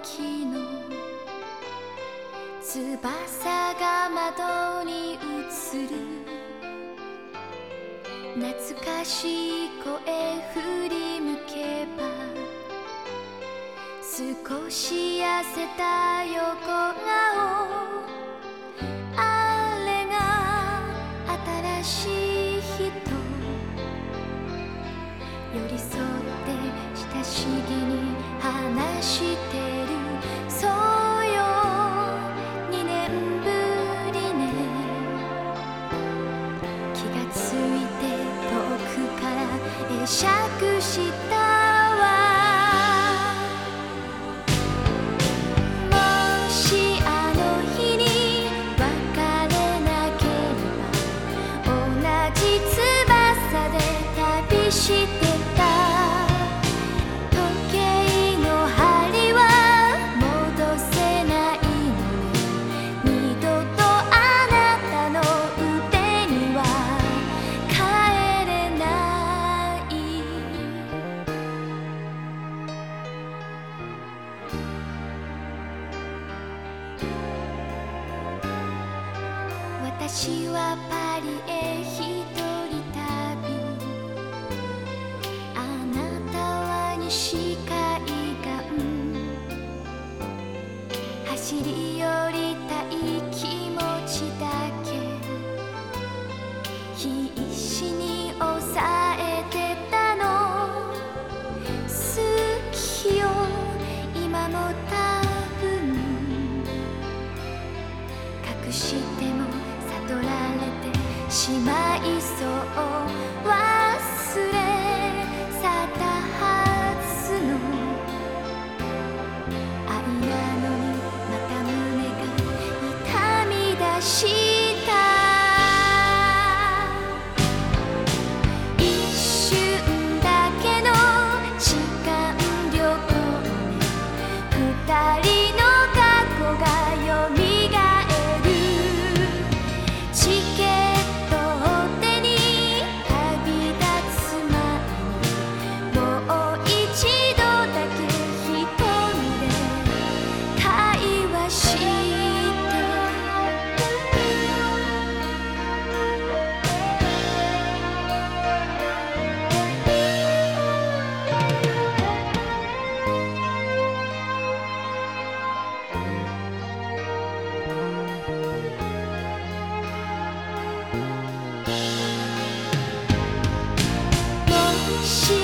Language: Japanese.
時の翼が窓に映る懐かしい声振り向けば少し痩せた横顔あれが新しい人寄り添って親しげに話してるそうよ2年ぶりね気がついて遠くから会釈したわもしあの日に別れなければ同じ翼で旅して私はパリへ一人旅。あなたは西海岸。走り寄りしても悟られてしまいそう。心。